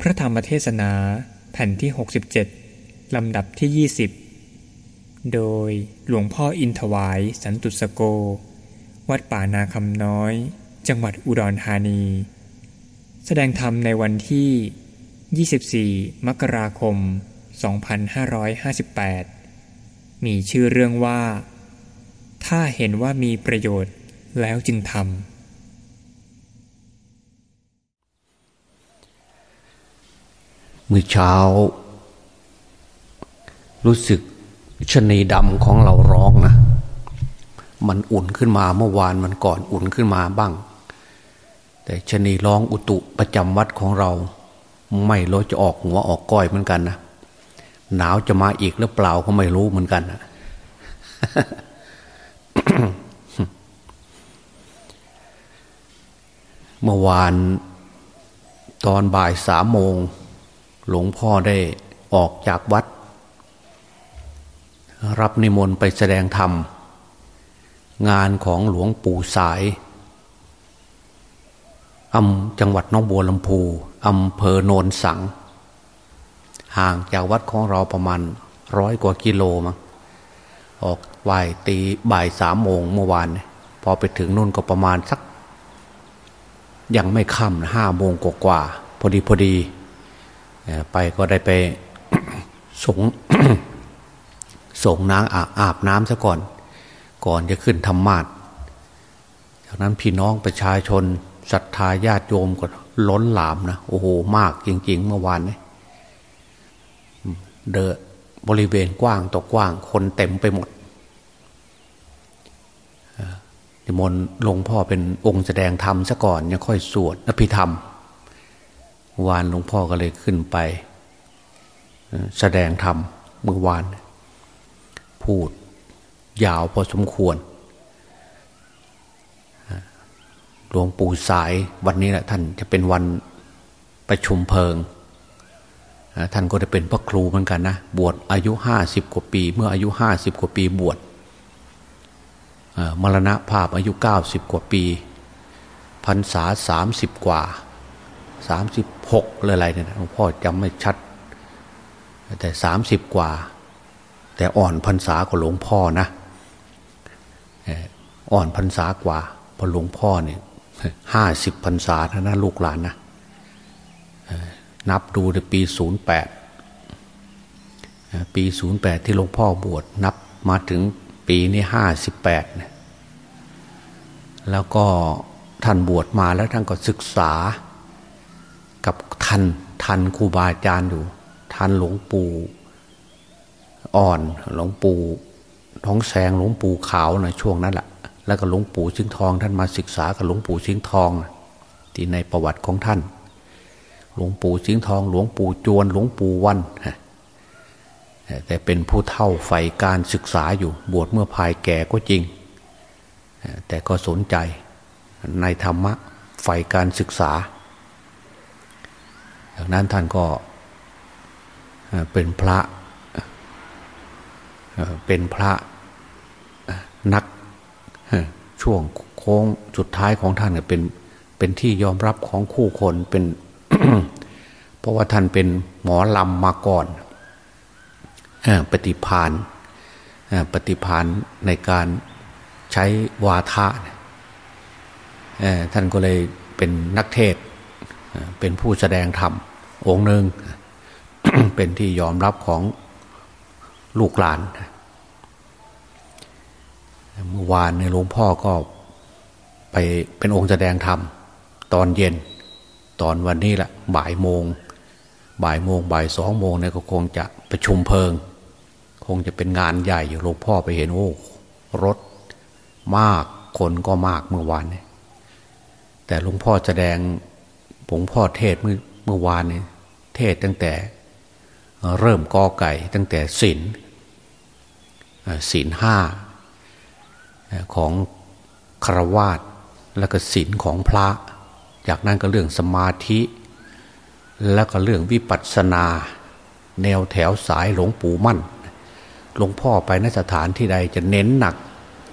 พระธรรมเทศนาแผ่นที่ 67 ลำดับที่ 20 โดยหลวงพ่ออินทวายสันตุสโก วัดป่านาคำน้อย จังหวัดอุดรธานี แสดงธรรมในวันที่ 24 มกราคม 2558 มีชื่อเรื่องว่า ถ้าเห็นว่ามีประโยชน์แล้วจึงทำ มื่อเช้า รู้สึกชนีดำของเราร้องนะ มันอุ่นขึ้นมาเมื่อวานมันก่อนอุ่นขึ้นมาบ้าง แต่ชนีร้องอุตุประจำวัดของเรา ไม่รู้จะออกหัวออกก้อยเหมือนกันนะหนาวจะมาอีกหรือเปล่าก็ไม่รู้เหมือนกันนะเมื่อวานตอนบ่ายสามโมง หลวงพ่อได้ออกจากวัด รับนิมนต์ไปแสดงธรรม งานของหลวงปู่สายอำจังหวัดน้องบัวลำพูอำเภอโนนสัง ห่างจากวัดของเราประมาณร้อยกว่ากิโลมั้งออกวายตีบ่ายสามโมงเมื่อวาน พอไปถึงนู่นก็ประมาณสัก ยังไม่ค่ำห้าโมงกว่าพอดีพอดี ไปก็ได้ไปสงส่งนางอาอาบน้ำซะก่อน ก่อนจะขึ้นธรรมาทจากนั้นพี่น้องประชาชนศรัทธาญาติโยมก็ล้นหลามนะโอ้โหมากจริง ๆ เมื่อวานเนี้เดอบริเวณกว้างต่อกว้าง คนเต็มไปหมดนิมนต์หลวงพ่อเป็นองค์แสดงธรรมซะก่อนยังค่อยสวดอภิธรรม วานหลวงพ่อก็เลยขึ้นไป แสดงธรรมเมื่อวาน พูดยาวพอสมควรหลวงปู่สายวันนี้แหละท่านจะเป็นวันประชุมเพลิง ท่านก็จะเป็นพระครูเหมือนกันนะ บวชอายุห้าสิบกว่าปี เมื่ออายุห้าสิบกว่าปีบวชมรณะภาพอายุเก้าสิบกว่าปีพรรษาสามสิบกว่า สามสิบหกหรืออะไรเนี่ยหลวงพ่อจำไม่ชัด แต่สามสิบกว่า แต่อ่อนพรรษาของหลวงพ่อนะอ่อนพรรษากว่าพอหลวงพ่อเนี่ยห้าสิบพรรษาท่านั้นลูกหลานนะนับดูในปีศูนย์แปดปีศูนย์แปดที่หลวงพ่อบวชนับมาถึงปีนี้ห้าสิบแปดแล้วก็ท่านบวชมาแล้วท่านก็ศึกษา กับทันทันครูบาอาจารย์อยู่ ทันหลวงปู่อ่อนหลวงปู่ท้องแสงหลวงปู่ขาวนะช่วงนั้นแหละแล้วก็หลวงปู่ชิงทอง ท่านมาศึกษากับหลวงปู่ชิงทองที่ในประวัติของท่าน หลวงปู่ชิงทอง หลวงปู่จวน หลวงปู่วันแต่เป็นผู้เท่าใฝ่การศึกษาอยู่บวชเมื่อภายแก่ก็จริง แต่ก็สนใจในธรรมะใฝ่การศึกษา จากนั้นท่านก็เป็นพระ เป็นพระนักช่วงโค้งสุดท้ายของท่านเป็นเป็นที่ยอมรับของคู่คนเป็น เพราะว่าท่านเป็นหมอลำมาก่อนปฏิพานปฏิพานในการใช้วาทะท่านก็เลยเป็นนักเทศ เป็นผู้แสดงธรรม องค์หนึ่งเป็นที่ยอมรับของลูกหลานเมื่อวานในหลวงพ่อก็ไปเป็นองค์แสดงธรรม ตอนเย็น ตอนวันนี้แหละบ่ายโมง บ่ายโมงบ่ายสองโมงเนี่ยก็คงจะประชุมเพลิง คงจะเป็นงานใหญ่อยู่หลวงพ่อไปเห็นโอ้รถมากคนก็มากเมื่อวานเนี่ยแต่หลวงพ่อแสดงหลวงพ่อเทศเมื่อ เมื่อวานเนี้เทศตั้งแต่เริ่มกอไก่ตั้งแต่ศีลศีลห้าของครวาตแล้วก็ศีลของพระ จากนั้นก็เรื่องสมาธิ แล้วก็เรื่องวิปัสสนา แนวแถวสายหลวงปู่มั่นหลวงพ่อไปนสถานที่ใดจะเน้นหนัก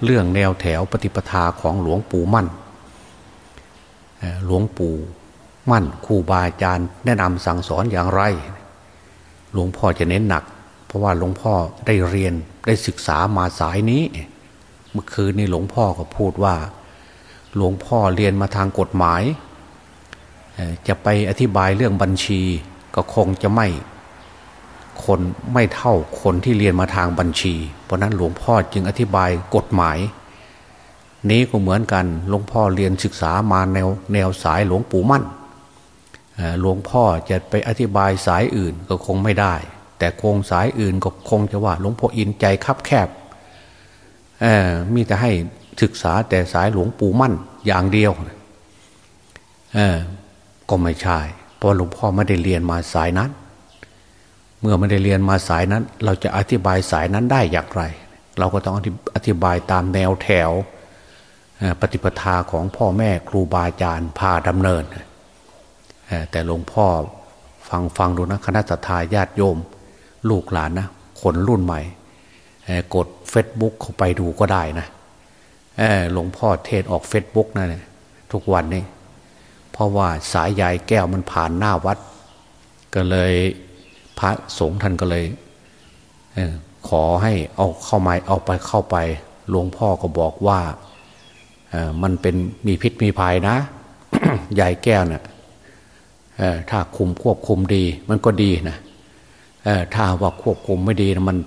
เรื่องแนวแถวปฏิปทาของหลวงปู่มั่นหลวงปู่ มั่นครูบาอาจารย์แนะนำสั่งสอนอย่างไร หลวงพ่อจะเน้นหนัก เพราะว่าหลวงพ่อได้เรียนได้ศึกษามาสายนี้ เมื่อคืนนี้หลวงพ่อก็พูดว่า หลวงพ่อเรียนมาทางกฎหมาย จะไปอธิบายเรื่องบัญชีก็คงจะไม่คนไม่เท่าคนที่เรียนมาทางบัญชี เพราะนั้นหลวงพ่อจึงอธิบายกฎหมาย นี้ก็เหมือนกันหลวงพ่อเรียนศึกษามาแนวแนวสายหลวงปู่มั่น หลวงพ่อจะไปอธิบายสายอื่นก็คงไม่ได้ แต่คงสายอื่นก็คงจะว่าหลวงพ่ออินใจคับแคบมีแต่ให้ศึกษาแต่สายหลวงปู่มั่นอย่างเดียวก็ไม่ใช่เพราะหลวงพ่อไม่ได้เรียนมาสายนั้น เมื่อไม่ได้เรียนมาสายนั้น เราจะอธิบายสายนั้นได้อย่างไร เราก็ต้องอธิบายตามแนวแถวปฏิปทาของพ่อแม่ครูบาอาจารย์พาดำเนิน แต่หลวงพ่อฟังฟังดูนะคณะทาญาติโยม ลูกหลานนะคนรุ่นใหม่กดเฟซบุ๊กเข้าไปดูก็ได้นะหลวงพ่อเทศออกเฟซบุ๊กนะเนี่ยทุกวันนี้ เพราะว่าสายใยแก้วมันผ่านหน้าวัด ก็เลยพระสงฆ์ท่านก็เลยเอขอให้เอาเข้ามาเอาไปเข้าไปหลวงพ่อก็บอกว่ามันเป็นมีพิษมีภัยนะใยแก้วเนะ่ย ถ้าคุมควบคุมดี มันก็ดีนะถ้าว่าควบคุมไม่ดีนะมัน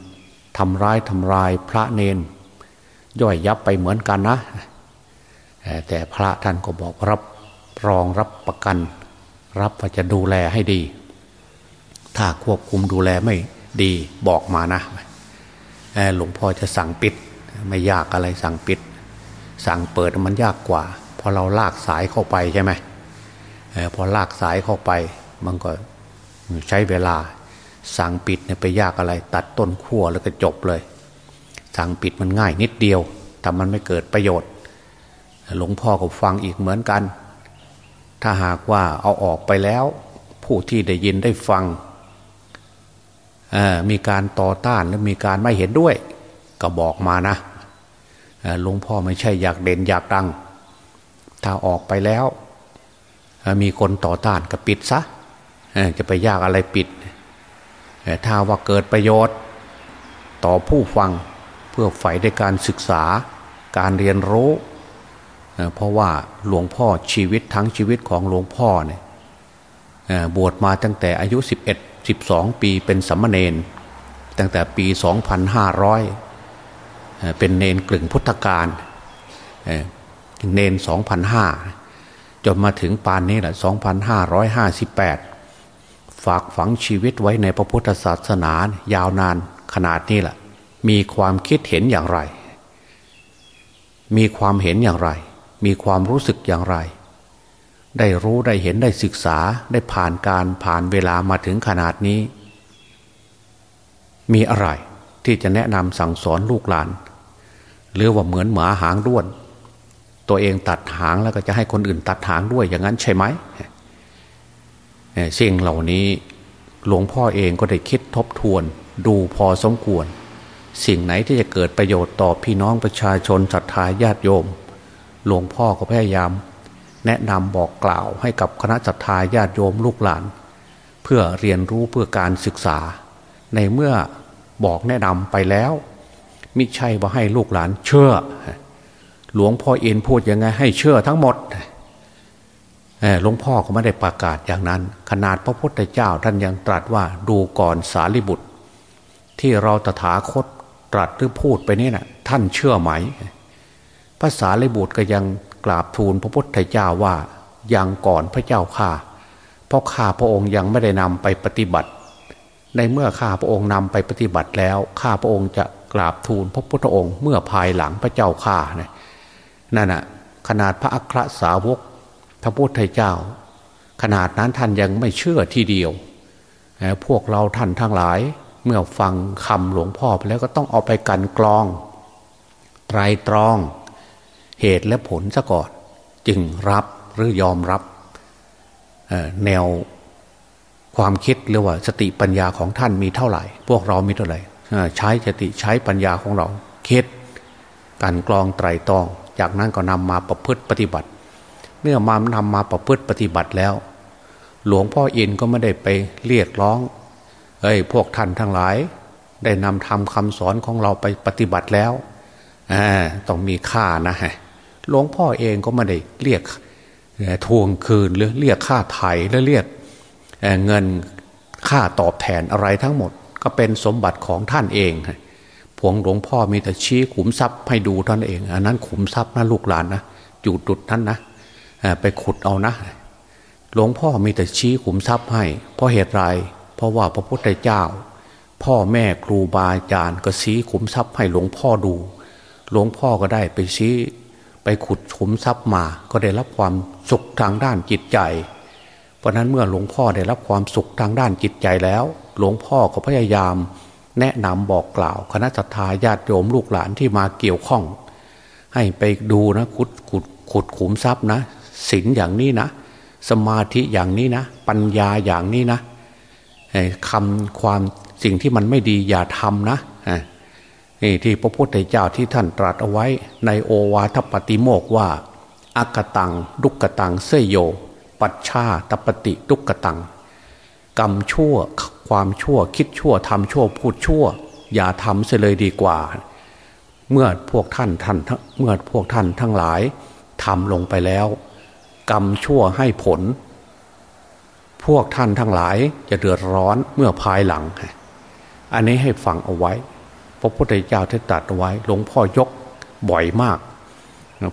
ทำร้ายทำลายพระเนน ย่อยยับไปเหมือนกันนะ แต่พระท่านก็บอกรับรองรับประกัน รับว่าจะดูแลให้ดี ถ้าควบคุมดูแลไม่ดีบอกมานะหลวงพ่อจะสั่งปิด ไม่ยากอะไรสั่งปิด สั่งเปิดมันยากกว่าพอเราลากสายเข้าไปใช่ไหม พอลากสายเข้าไปมันก็ใช้เวลา สั่งปิดเนี่ยไปยากอะไร ตัดต้นขั้วแล้วก็จบเลย สั่งปิดมันง่ายนิดเดียวแต่มันไม่เกิดประโยชน์ หลวงพ่อก็ฟังอีกเหมือนกัน ถ้าหากว่าเอาออกไปแล้ว ผู้ที่ได้ยินได้ฟังมีการต่อต้านและมีการไม่เห็นด้วย ก็บอกมานะหลวงพ่อไม่ใช่อยากเด่นอยากดัง ถ้าออกไปแล้ว มีคนต่อต้านก็ปิดซะจะไปยากอะไรปิด ถ้าว่าเกิดประโยชน์ ต่อผู้ฟังเพื่อใฝ่ในการศึกษาการเรียนรู้ เพราะว่าหลวงพ่อชีวิตทั้งชีวิตของหลวงพ่อเนี่ยบวชมาตั้งแต่อายุ 11 12 ปีเป็นสัมมาเนนตั้งแต่ปี 2500 เป็นเนนกลึงพุทธกาลเนน2005 จนมาถึงปานนี้แหละ 2558 ฝากฝังชีวิตไว้ในพระพุทธศาสนายาวนานขนาดนี้แหละ มีความคิดเห็นอย่างไร มีความเห็นอย่างไร มีความรู้สึกอย่างไร ได้รู้ได้เห็นได้ศึกษาได้ผ่านการผ่านเวลามาถึงขนาดนี้ มีอะไรที่จะแนะนำสั่งสอนลูกหลาน หรือว่าเหมือนหมาหางด้วน ตัวเองตัดหางแล้วก็จะให้คนอื่นตัดหางด้วยอย่างนั้นใช่ไหมสิ่งเหล่านี้หลวงพ่อเองก็ได้คิดทบทวนดูพอสมควร สิ่งไหนที่จะเกิดประโยชน์ต่อพี่น้องประชาชนศรัทธาญาติโยม หลวงพ่อก็พยายาม แนะนำบอกกล่าวให้กับคณะจัตตาญาติโยมลูกหลาน เพื่อเรียนรู้เพื่อการศึกษา ในเมื่อบอกแนะนำไปแล้ว มิใช่ว่าให้ลูกหลานเชื่อ หลวงพ่อเอ็นพูดยังไง ให้เชื่อทั้งหมดหลวงพ่อก็ไม่ได้ประกาศอย่างนั้น ขนาดพระพุทธเจ้าท่านยังตรัสว่าดูก่อนสารีบุตร ที่เราตถาคตตรัสหรือพูดไปนี่นะ่ะ ท่านเชื่อไหมภาษาลิบุตรก็ยังกราบทูลพระพุทธเจ้าว่ายังก่อนพระเจ้าข้าเพราะข้าพระองค์ยังไม่ได้นำไปปฏิบัติ ในเมื่อข้าพระองค์นำไปปฏิบัติแล้วข้าพระองค์จะกราบทูลพระพุทธองค์ เมื่อภายหลังพระเจ้าข้าเนี่ย นั่นน่ะขนาดพระอัครสาวกพระพุทธเจ้า ขนาดนั้นท่านยังไม่เชื่อทีเดียวพวกเราท่านทั้งหลาย เมื่อฟังคำหลวงพ่อไปแล้วก็ต้องเอาไปกันกรอง ไตรตรอง เหตุและผลซะก่อน จึงรับหรือยอมรับแนวความคิดหรือว่าสติปัญญาของท่านมีเท่าไหร่ พวกเรามีเท่าไหร่ใช้สติใช้ปัญญาของเราคิดการกรองไตรตรอง จากนั้นก็นำมาประพฤติปฏิบัติ เมื่อมานำมาประพฤติปฏิบัติแล้ว หลวงพ่ออินก็ไม่ได้ไปเรียกร้อง เอ้ยพวกท่านทั้งหลาย ได้นำทำคำสอนของเราไปปฏิบัติแล้วต้องมีค่านะฮะหลวงพ่อเองก็ไม่ได้เรียกทวงคืนหรือเรียกค่าไถ่หรือเรียกเงินค่าตอบแทนอะไรทั้งหมด ก็เป็นสมบัติของท่านเอง พวงหลวงพ่อมีแต่ชี้ขุมทรัพย์ให้ดูท่านเอง อันนั้นขุมทรัพย์นะลูกหลานนะอยู่จุดนั้นนะไปขุดเอานะ หลวงพ่อมีแต่ชี้ขุมทรัพย์ให้ เพราะเหตุไร เพราะว่าพระพุทธเจ้า พ่อแม่ครูบาอาจารย์ก็ชี้ขุมทรัพย์ให้หลวงพ่อดู หลวงพ่อก็ได้ไปชี้ไปขุดขุมทรัพย์มา ก็ได้รับความสุขทางด้านจิตใจ เพราะนั้นเมื่อหลวงพ่อได้รับความสุขทางด้านจิตใจแล้ว หลวงพ่อก็พยายาม แนะนำบอกกล่าว คณะทาญาติโยมลูกหลานที่มาเกี่ยวข้อง ให้ไปดูนะขุดขุดขุดขุมทรัพย์นะศีลอย่างนี้นะ สมาธิอย่างนี้นะ ปัญญาอย่างนี้นะคำความสิ่งที่มันไม่ดีอย่าทำนะนี่ที่พระพุทธเจ้าที่ท่านตรัสเอาไว้ ในโอวาทปฏิโมกว่าอากตัง ดุกตังเสยโย ปัชชาตปฏิดุกตัง กรรมชั่วความชั่วคิดชั่วทำชั่วพูดชั่ว อย่าทำเสียเลยดีกว่า เมื่อพวกท่านท่านเมื่อพวกท่านทั้งหลายทำลงไปแล้ว กรรมชั่วให้ผล พวกท่านทั้งหลายจะเดือดร้อนเมื่อภายหลัง อันนี้ให้ฟังเอาไว้ พระพุทธเจ้าที่ตรัสเอาไว้หลวงพ่อยกบ่อยมาก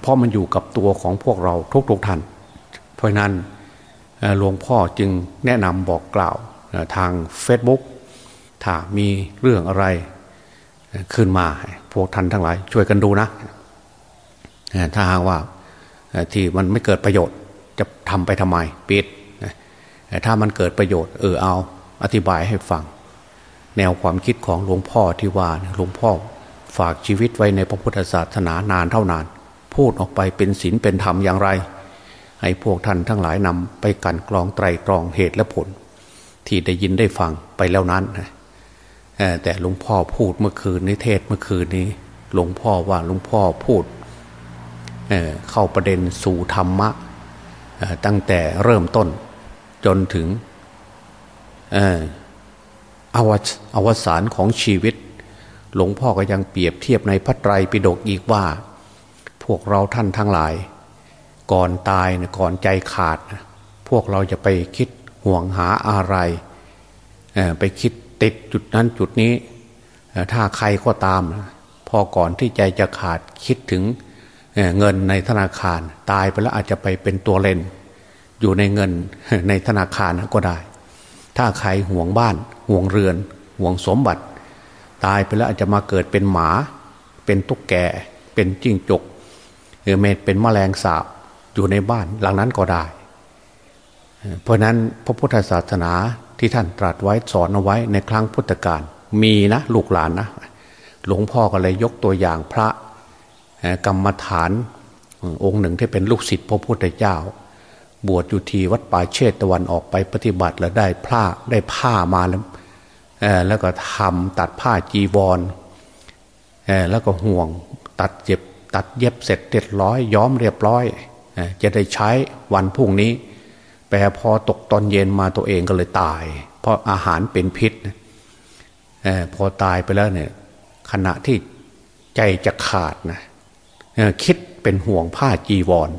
เพราะมันอยู่กับตัวของพวกเราทุกๆท่านเพราะนั้น หลวงพ่อจึงแนะนำบอกกล่าวทาง Facebook ถ้ามีเรื่องอะไรขึ้นมา พวกท่านทั้งหลาย ช่วยกันดูนะ ถ้าหากว่าที่มันไม่เกิดประโยชน์จะทำไปทำไมปิดถ้ามันเกิดประโยชน์เออเอา อธิบายให้ฟัง แนวความคิดของหลวงพ่อที่ว่าหลวงพ่อฝากชีวิตไว้ในพระพุทธศาสนานานเท่านาน พูดออกไปเป็นศีลเป็นธรรมอย่างไร ให้พวกท่านทั้งหลายนำไปกันกรองไตรตรองเหตุและผล ที่ได้ยินได้ฟังไปแล้วนั้นแต่หลวงพ่อพูดเมื่อคืนนี้เทศเมื่อคืนนี้หลวงพ่อว่าหลวงพ่อพูดเเข้าประเด็นสู่ธรรมะตั้งแต่เริ่มต้นจนถึงอวอวสานของชีวิต หลวงพ่อก็ยังเปรียบเทียบในพระไตรปิฎกอีกว่า พวกเราท่านทั้งหลาย ก่อนตายก่อนใจขาด พวกเราจะไปคิดห่วงหาอะไรไปคิดติดจุดนั้นจุดนี้ ถ้าใครก็ตาม พอก่อนที่ใจจะขาดคิดถึงเงินในธนาคาร ตายไปแล้วอาจจะไปเป็นตัวเลนอยู่ในเงินในธนาคารก็ได้ ถ้าใครห่วงบ้าน ห่วงเรือน ห่วงสมบัติ ตายไปแล้วอาจจะมาเกิดเป็นหมา เป็นตุ๊กแก เป็นจิ้งจกหรือเมดเป็นแมลงสาบ อยู่ในบ้านหลังนั้นก็ได้ เพราะนั้นพระพุทธศาสนาที่ท่านตรัสไว้สอนเอาไว้ในครั้งพุทธกาลมีนะลูกหลานนะหลวงพ่อก็เลยยกตัวอย่างพระกรรมฐานองค์หนึ่งที่เป็นลูกศิษย์พระพุทธเจ้า บวชอยู่ที่วัดป่าเชตตะวันออกไปปฏิบัติแล้วได้ผ้าได้ผ้ามาแล้วแล้วก็ทำตัดผ้าจีวรแล้วก็ห่วงตัดเย็บตัดเย็บเสร็จเรียบร้อย ย้อมเรียบร้อย จะได้ใช้วันพรุ่งนี้ แต่พอตกตอนเย็นมาตัวเองก็เลยตาย เพราะอาหารเป็นพิษพอตายไปแล้วเนี่ยขณะที่ใจจะขาดนะคิดเป็นห่วงผ้าจีวร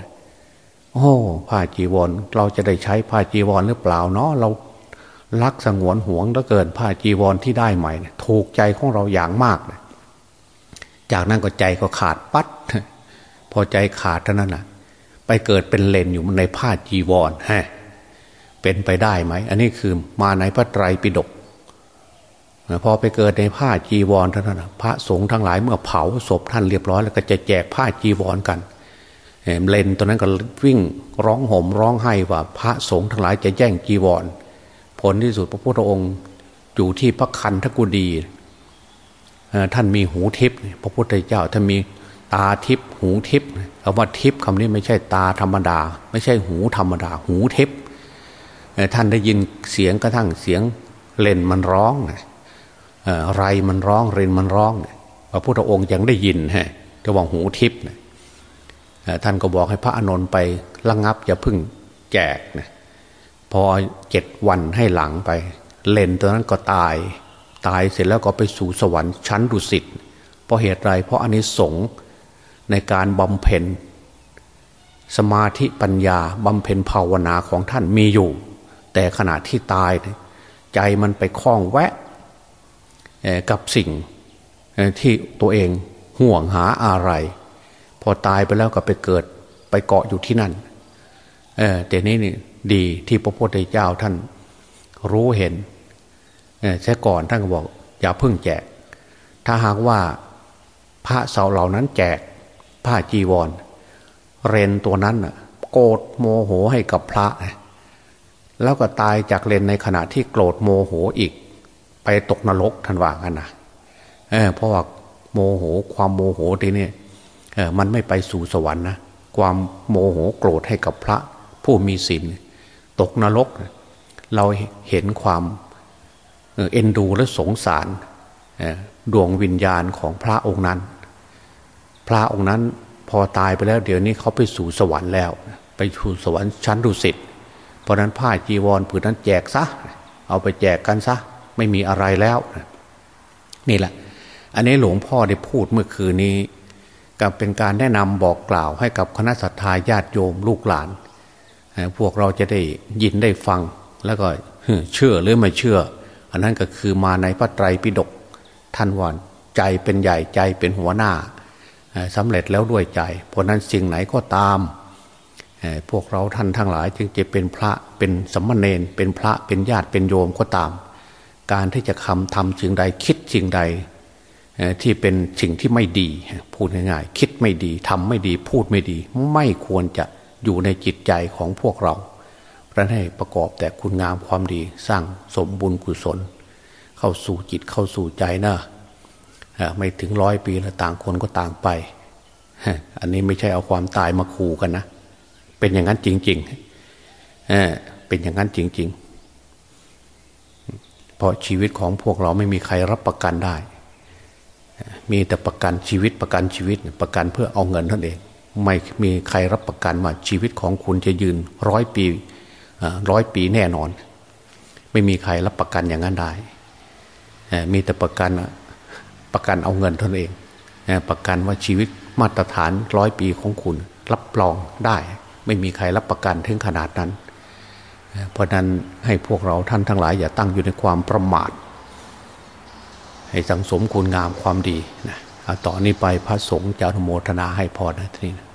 โอ้ผ้าจีวร เราจะได้ใช้ผ้าจีวรหรือเปล่าเนาะเรารักสงวนห่วงแล้วเกินผ้าจีวรที่ได้ใหม่ถูกใจของเราอย่างมากนะจากนั้นก็ใจก็ขาดปัด พอใจขาดเท่านั้นนะ ไปเกิดเป็นเลนอยู่ในผ้าจีวรฮะเป็นไปได้ไหม อันนี้คือมาในพระไตรปิฎกพอไปเกิดในผ้าจีวรท่านพระสงฆ์ทั้งหลายเมื่อเผาศพท่านเรียบร้อยแล้วก็จะแจกผ้าจีวรกันเลนตอนนั้นก็วิ่งร้องห่มร้องไห้ว่า พระสงฆ์ทั้งหลายจะแย่งจีวร ผลที่สุดพระพุทธองค์อยู่ที่พระคันธกุฎีท่านมีหูทิพย์พระพุทธเจ้าท่านมี ตาทิพหูทิพคำว่าทิพคำนี้ไม่ใช่ตาธรรมดา ไม่ใช่หูธรรมดา หูทิพท่านได้ยินเสียงกระทั่งเสียงเลนมันร้องไรมันร้องเรนมันร้องพระพุทธองค์ยังได้ยินฮะจะว่าหูทิพย์ท่านก็บอกให้พระอานนท์ไประงับอย่าพึ่งแจกนะพอเจ็ดวันให้หลังไป เลนตัวนั้นก็ตาย ตายเสร็จแล้วก็ไปสู่สวรรค์ชั้นดุสิตเพราะเหตุไรเพราะอันนี้สง ในการบำเพ็ญ สมาธิปัญญาบำเพ็ญภาวนาของท่านมีอยู่ แต่ขณะที่ตาย ใจมันไปคล้องแวะกับสิ่งที่ตัวเองห่วงหาอะไร พอตายไปแล้วก็ไปเกิดไปเกาะอยู่ที่นั่นแต่นี้นี่ดีที่พระพุทธเจ้าท่านรู้เห็นใช่ก่อนท่านก็บอก อย่าเพึ่งแจก ถ้าหากว่าพระเสาเหล่านั้นแจก ผ้าจีวร เรนตัวนั้นโกรธโมโหให้กับพระ แล้วก็ตายจากเรนในขณะที่โกรธโมโหอีก ไปตกนรกท่านว่ากันนะเเพราะว่าโมโหความโมโหทีนี้มันไม่ไปสู่สวรรค์นะความโมโหโกรธให้กับพระผู้มีศีลตกนรก เราเห็นความเอ็นดูและสงสารดวงวิญญาณของพระองค์นั้น พระองค์นั้นพอตายไปแล้ว เดี๋ยวนี้เขาไปสู่สวรรค์แล้ว ไปสู่สวรรค์ชั้นดุสิตเพราะนั้นผ้าจีวรผืนนั้นแจกซะ เอาไปแจกกันซะ ไม่มีอะไรแล้วนี่แหละ อันนี้หลวงพ่อได้พูดเมื่อคืนนี้กับเป็นการแนะนำบอกกล่าวให้กับคณะสัตยาญาติโยมลูกหลาน พวกเราจะได้ยินได้ฟังแล้วก็เชื่อหรือไม่เชื่อ อันนั้นก็คือมาในพระไตรปิฎกท่านว่าใจเป็นใหญ่ใจเป็นหัวหน้า สำเร็จแล้วด้วยใจ เพราะนั้นสิ่งไหนก็ตาม พวกเราท่านทั้งหลายจึงจะเป็นพระเป็นสมณเณรเป็นพระเป็นญาติเป็นโยมก็ตาม การที่จะคำทำสิ่งใดคิดสิ่งใดที่เป็นสิ่งที่ไม่ดีพูดง่ายๆคิดไม่ดีทำไม่ดีพูดไม่ดี ไม่ควรจะอยู่ในจิตใจของพวกเราพระให้ประกอบแต่คุณงามความดีสร้างสมบุญกุศล เข้าสู่จิตเข้าสู่ใจนะ ไม่ถึงร้อยปีแล้วต่างคนก็ต่างไป อันนี้ไม่ใช่เอาความตายมาขู่กันนะ เป็นอย่างนั้นจริงๆเป็นอย่างนั้นจริง ๆ เพราะชีวิตของพวกเราไม่มีใครรับประกันได้ มีแต่ประกันชีวิตประกันชีวิตประกันเพื่อเอาเงินนั่นเอง ไม่มีใครรับประกันว่าชีวิตของคุณจะยืนร้อยปีร้อยปีแน่นอน ไม่มีใครรับประกันอย่างนั้นได้ มีแต่ประกัน ประกันเอาเงินตนเอง ประกันว่าชีวิตมาตรฐานร้อยปีของคุณ รับรองได้ ไม่มีใครรับประกันถึงขนาดนั้น เพราะนั้นให้พวกเราท่านทั้งหลาย อย่าตั้งอยู่ในความประมาท ให้สังสมคุณงามความดีนะต่อนนี้ไปพระสงฆ์จะอนุโมทนาให้พรนะทีนี้